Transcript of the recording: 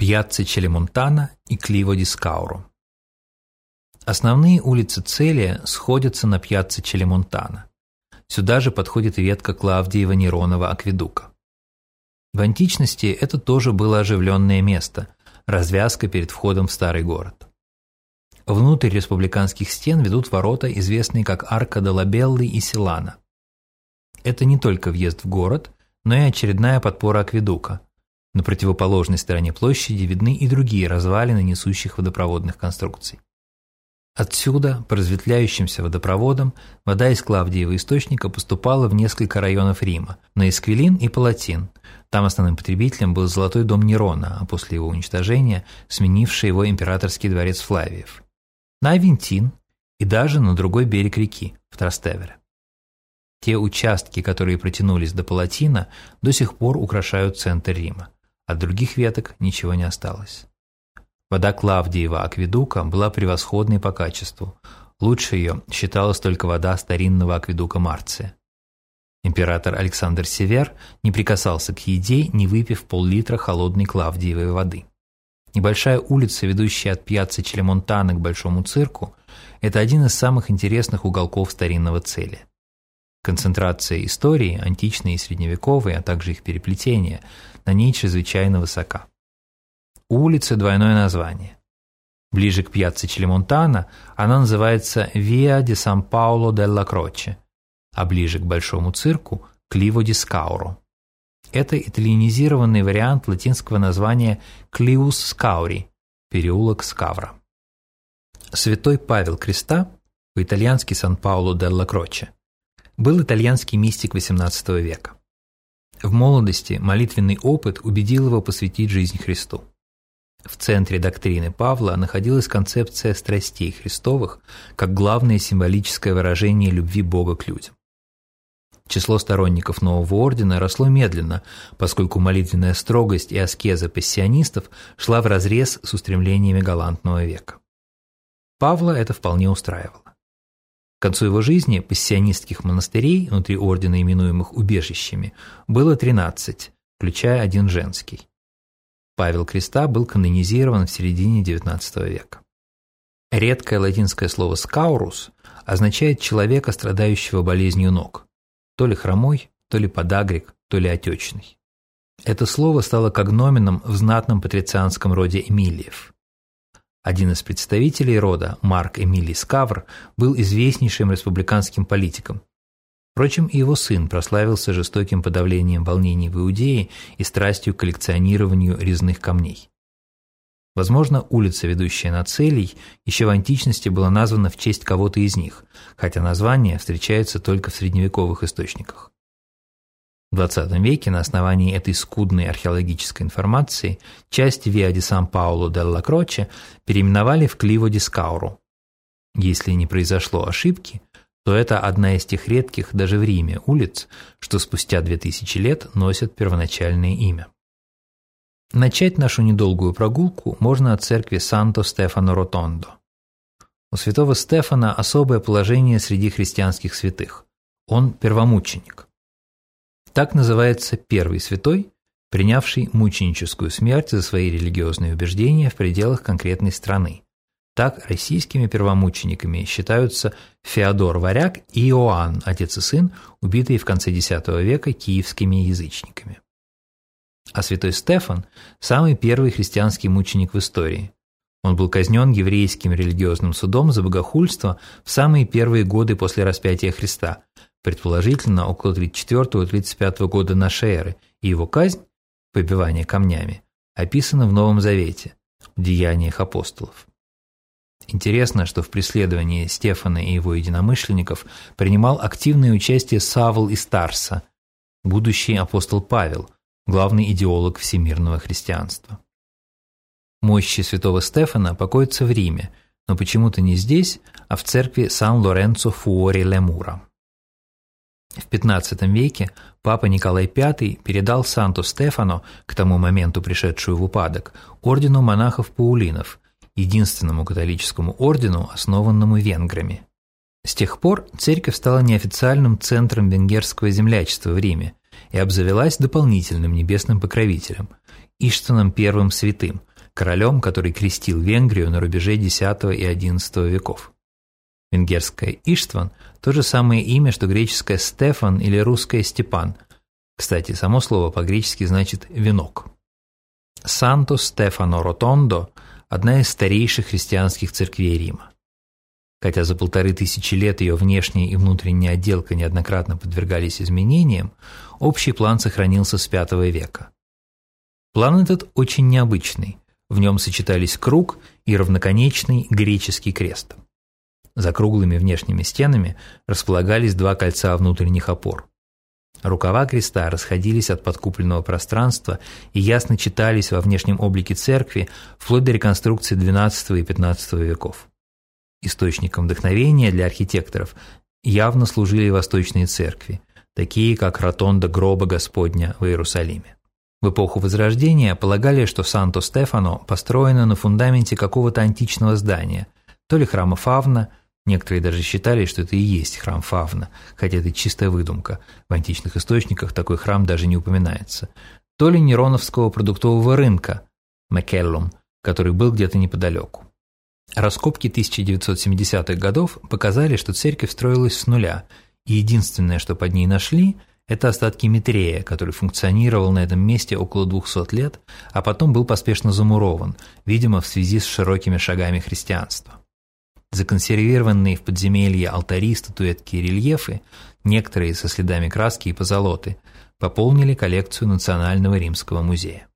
Пьяцца Челемонтана и Кливо ди Скауру. Основные улицы Целия сходятся на Пьяцца Челемонтана. Сюда же подходит и ветка Клавдиева Неронова акведука. В античности это тоже было оживленное место, развязка перед входом в старый город. Внутрь республиканских стен ведут ворота, известные как Арка де Лабеллы и Силана. Это не только въезд в город, но и очередная подпора акведука. На противоположной стороне площади видны и другие развалины несущих водопроводных конструкций. Отсюда, по разветвляющимся водопроводам, вода из Клавдиева источника поступала в несколько районов Рима, на Эсквилин и Палатин. Там основным потребителем был Золотой дом Нерона, а после его уничтожения сменивший его императорский дворец Флавиев. На Авентин и даже на другой берег реки, в Трастевере. Те участки, которые протянулись до Палатина, до сих пор украшают центр Рима. От других веток ничего не осталось. Вода Клавдиева акведука была превосходной по качеству. Лучше ее считалась только вода старинного акведука Марция. Император Александр Север не прикасался к еде, не выпив пол-литра холодной Клавдиевой воды. Небольшая улица, ведущая от пьяцца Челемонтана к Большому цирку, это один из самых интересных уголков старинного цели. Концентрация истории, античной и средневековой, а также их переплетения, на ней чрезвычайно высока. У улицы двойное название. Ближе к пьяцца Челемонтана она называется Via di San Paolo della Croce, а ближе к Большому цирку – Кливо ди Скауро. Это итальянизированный вариант латинского названия Клиус Скаури – переулок Скавра. Святой Павел Креста, по-итальянски Сан-Пауло делла Кроче, был итальянский мистик XVIII века. В молодости молитвенный опыт убедил его посвятить жизнь Христу. В центре доктрины Павла находилась концепция страстей Христовых как главное символическое выражение любви Бога к людям. Число сторонников нового ордена росло медленно, поскольку молитвенная строгость и аскеза пассионистов шла вразрез с устремлениями галантного века. Павла это вполне устраивало. К концу его жизни пассионистских монастырей, внутри ордена именуемых убежищами, было 13, включая один женский. Павел Креста был канонизирован в середине XIX века. Редкое латинское слово «скаурус» означает человека, страдающего болезнью ног, то ли хромой, то ли подагрик, то ли отечный. Это слово стало когноменом в знатном патрицианском роде Эмилиев. Один из представителей рода, Марк Эмилий Скавр, был известнейшим республиканским политиком, Впрочем, и его сын прославился жестоким подавлением волнений в Иудее и страстью к коллекционированию резных камней. Возможно, улица, ведущая на целей, еще в античности была названа в честь кого-то из них, хотя название встречается только в средневековых источниках. В XX веке на основании этой скудной археологической информации часть Виа ди Сан-Пауло делла Кроче переименовали в Кливо ди Скауру. Если не произошло ошибки, то это одна из тех редких даже в Риме улиц, что спустя две тысячи лет носят первоначальное имя. Начать нашу недолгую прогулку можно от церкви Санто Стефано Ротондо. У святого Стефана особое положение среди христианских святых. Он первомученик. Так называется первый святой, принявший мученическую смерть за свои религиозные убеждения в пределах конкретной страны, так российскими первомучениками считаются Феодор Варяг и Иоанн, отец и сын, убитые в конце X века киевскими язычниками. А святой Стефан – самый первый христианский мученик в истории. Он был казнен еврейским религиозным судом за богохульство в самые первые годы после распятия Христа, предположительно около 34-35 года нашей эры, и его казнь, побивание камнями, описана в Новом Завете, в Деяниях апостолов. Интересно, что в преследовании Стефана и его единомышленников принимал активное участие Савл из Тарса, будущий апостол Павел, главный идеолог всемирного христианства. Мощи святого Стефана покоятся в Риме, но почему-то не здесь, а в церкви Сан-Лоренцо Фуори Лемура. В XV веке папа Николай V передал Санту Стефано, к тому моменту пришедшую в упадок, ордену монахов-паулинов, единственному католическому ордену, основанному венграми. С тех пор церковь стала неофициальным центром венгерского землячества в Риме и обзавелась дополнительным небесным покровителем – Иштаном Первым Святым, королем, который крестил Венгрию на рубеже X и XI веков. Венгерское Иштван – то же самое имя, что греческое Стефан или русское Степан. Кстати, само слово по-гречески значит «венок». Санто Стефано Ротондо – одна из старейших христианских церквей Рима. Хотя за полторы тысячи лет ее внешняя и внутренняя отделка неоднократно подвергались изменениям, общий план сохранился с V века. План этот очень необычный. В нем сочетались круг и равноконечный греческий крест. За круглыми внешними стенами располагались два кольца внутренних опор. Рукава креста расходились от подкупленного пространства и ясно читались во внешнем облике церкви вплоть до реконструкции XII и XV веков. Источником вдохновения для архитекторов явно служили восточные церкви, такие как ротонда гроба Господня в Иерусалиме. В эпоху Возрождения полагали, что Санто-Стефано построено на фундаменте какого-то античного здания, то ли храма Фавна, некоторые даже считали, что это и есть храм Фавна, хотя это чистая выдумка, в античных источниках такой храм даже не упоминается, то ли Нероновского продуктового рынка, Макеллум, который был где-то неподалеку. Раскопки 1970-х годов показали, что церковь строилась с нуля, и единственное, что под ней нашли – это остатки Митрея, который функционировал на этом месте около 200 лет, а потом был поспешно замурован, видимо, в связи с широкими шагами христианства. Законсервированные в подземелье алтари, статуэтки и рельефы, некоторые со следами краски и позолоты, пополнили коллекцию Национального римского музея.